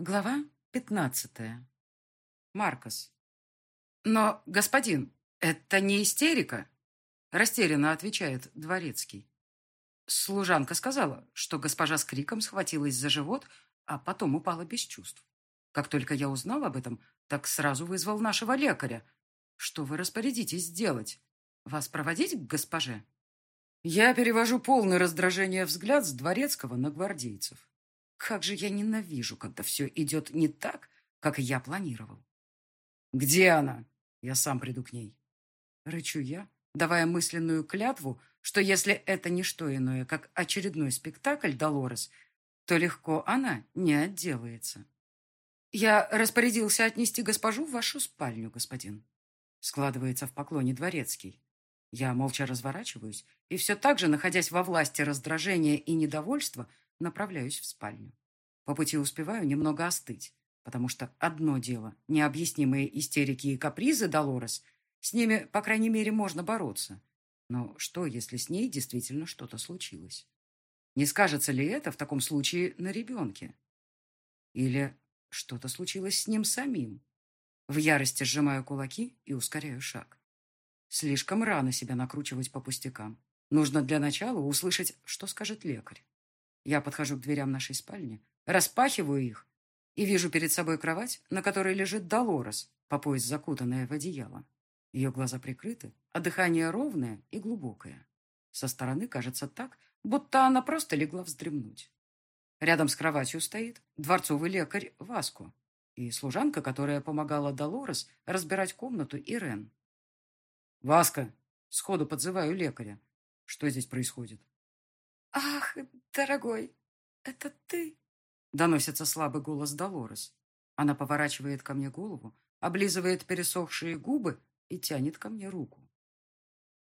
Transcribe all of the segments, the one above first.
Глава пятнадцатая. Маркос. «Но, господин, это не истерика?» Растерянно отвечает дворецкий. Служанка сказала, что госпожа с криком схватилась за живот, а потом упала без чувств. Как только я узнал об этом, так сразу вызвал нашего лекаря. Что вы распорядитесь сделать? Вас проводить к госпоже? Я перевожу полное раздражение взгляд с дворецкого на гвардейцев. Как же я ненавижу, когда все идет не так, как я планировал. «Где она?» Я сам приду к ней. Рычу я, давая мысленную клятву, что если это не что иное, как очередной спектакль Долорес, то легко она не отделается. «Я распорядился отнести госпожу в вашу спальню, господин», складывается в поклоне дворецкий. Я молча разворачиваюсь и все так же, находясь во власти раздражения и недовольства, направляюсь в спальню. По пути успеваю немного остыть, потому что одно дело – необъяснимые истерики и капризы Долорес, с ними, по крайней мере, можно бороться. Но что, если с ней действительно что-то случилось? Не скажется ли это в таком случае на ребенке? Или что-то случилось с ним самим? В ярости сжимаю кулаки и ускоряю шаг. Слишком рано себя накручивать по пустякам. Нужно для начала услышать, что скажет лекарь. Я подхожу к дверям нашей спальни, распахиваю их и вижу перед собой кровать, на которой лежит Долорес, по пояс закутанная в одеяло. Ее глаза прикрыты, а дыхание ровное и глубокое. Со стороны кажется так, будто она просто легла вздремнуть. Рядом с кроватью стоит дворцовый лекарь Васко и служанка, которая помогала Долорес разбирать комнату Ирен. «Васка!» — сходу подзываю лекаря. «Что здесь происходит?» «Ах, дорогой, это ты?» Доносится слабый голос Долорес. Она поворачивает ко мне голову, облизывает пересохшие губы и тянет ко мне руку.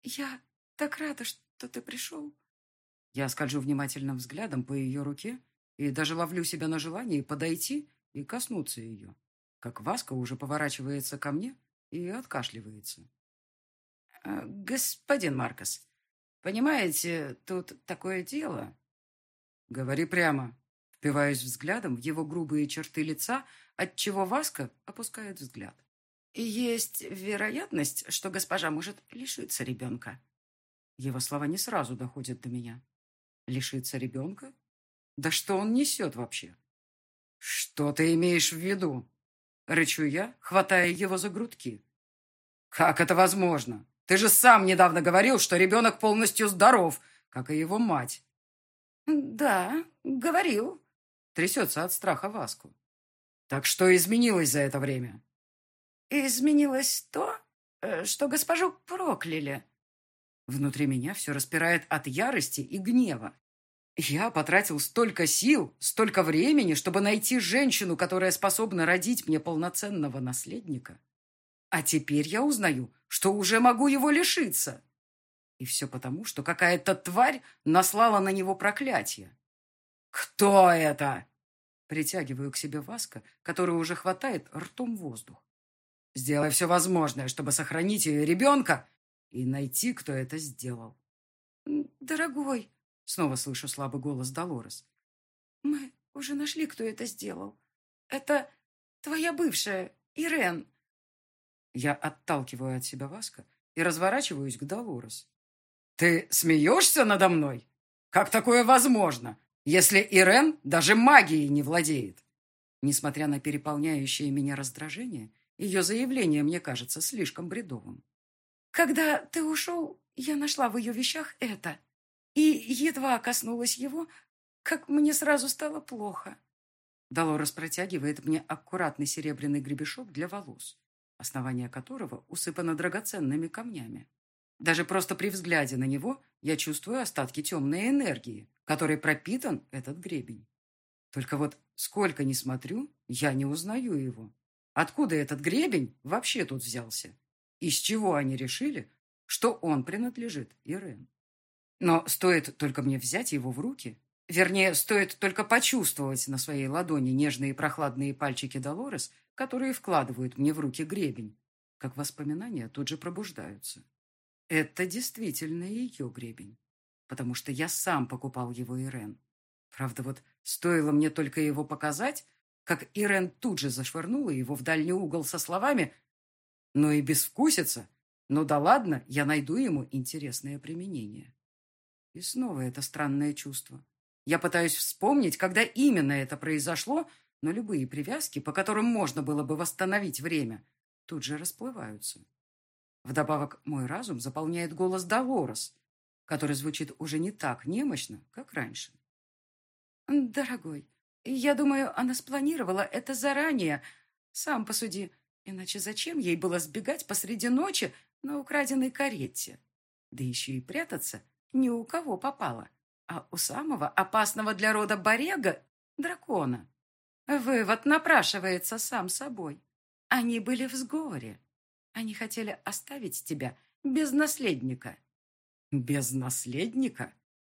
«Я так рада, что ты пришел». Я скольжу внимательным взглядом по ее руке и даже ловлю себя на желании подойти и коснуться ее, как Васка уже поворачивается ко мне и откашливается. «Э, «Господин Маркос, Понимаете, тут такое дело. Говори прямо. Впиваюсь взглядом в его грубые черты лица, отчего Васка опускает взгляд. И есть вероятность, что госпожа может лишиться ребенка. Его слова не сразу доходят до меня. Лишиться ребенка? Да что он несет вообще? Что ты имеешь в виду? Рычу я, хватая его за грудки. Как это возможно? Ты же сам недавно говорил, что ребенок полностью здоров, как и его мать. Да, говорил. Трясется от страха Васку. Так что изменилось за это время? Изменилось то, э, что госпожу прокляли. Внутри меня все распирает от ярости и гнева. Я потратил столько сил, столько времени, чтобы найти женщину, которая способна родить мне полноценного наследника. А теперь я узнаю, что уже могу его лишиться. И все потому, что какая-то тварь наслала на него проклятие. «Кто это?» Притягиваю к себе Васка, который уже хватает ртом воздух. «Сделай все возможное, чтобы сохранить ее ребенка и найти, кто это сделал». «Дорогой», — снова слышу слабый голос Долорес, «мы уже нашли, кто это сделал. Это твоя бывшая, Ирен. Я отталкиваю от себя Васка и разворачиваюсь к Долорес. «Ты смеешься надо мной? Как такое возможно, если Ирен даже магией не владеет?» Несмотря на переполняющее меня раздражение, ее заявление мне кажется слишком бредовым. «Когда ты ушел, я нашла в ее вещах это, и едва коснулась его, как мне сразу стало плохо». Долорес протягивает мне аккуратный серебряный гребешок для волос основание которого усыпано драгоценными камнями. Даже просто при взгляде на него я чувствую остатки темной энергии, которой пропитан этот гребень. Только вот сколько ни смотрю, я не узнаю его. Откуда этот гребень вообще тут взялся? Из чего они решили, что он принадлежит Ирен? Но стоит только мне взять его в руки, вернее, стоит только почувствовать на своей ладони нежные прохладные пальчики Долорес, которые вкладывают мне в руки гребень, как воспоминания тут же пробуждаются. Это действительно ее гребень, потому что я сам покупал его Ирен. Правда, вот стоило мне только его показать, как Ирен тут же зашвырнула его в дальний угол со словами «Ну и безвкусица! Ну да ладно, я найду ему интересное применение». И снова это странное чувство. Я пытаюсь вспомнить, когда именно это произошло, но любые привязки, по которым можно было бы восстановить время, тут же расплываются. Вдобавок, мой разум заполняет голос Долорес, который звучит уже не так немощно, как раньше. «Дорогой, я думаю, она спланировала это заранее. Сам посуди. Иначе зачем ей было сбегать посреди ночи на украденной карете? Да еще и прятаться ни у кого попало, а у самого опасного для рода Борега — дракона. Вывод напрашивается сам собой. Они были в сговоре. Они хотели оставить тебя без наследника. Без наследника?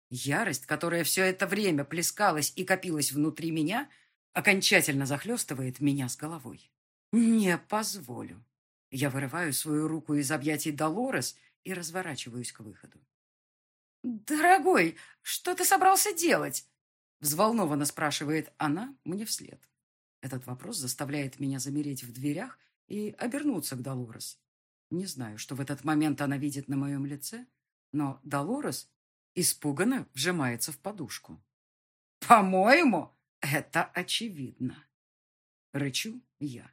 Ярость, которая все это время плескалась и копилась внутри меня, окончательно захлестывает меня с головой. Не позволю. Я вырываю свою руку из объятий Долорес и разворачиваюсь к выходу. «Дорогой, что ты собрался делать?» Взволнованно спрашивает она мне вслед. Этот вопрос заставляет меня замереть в дверях и обернуться к Долорес. Не знаю, что в этот момент она видит на моем лице, но Долорес испуганно вжимается в подушку. «По-моему, это очевидно!» Рычу я.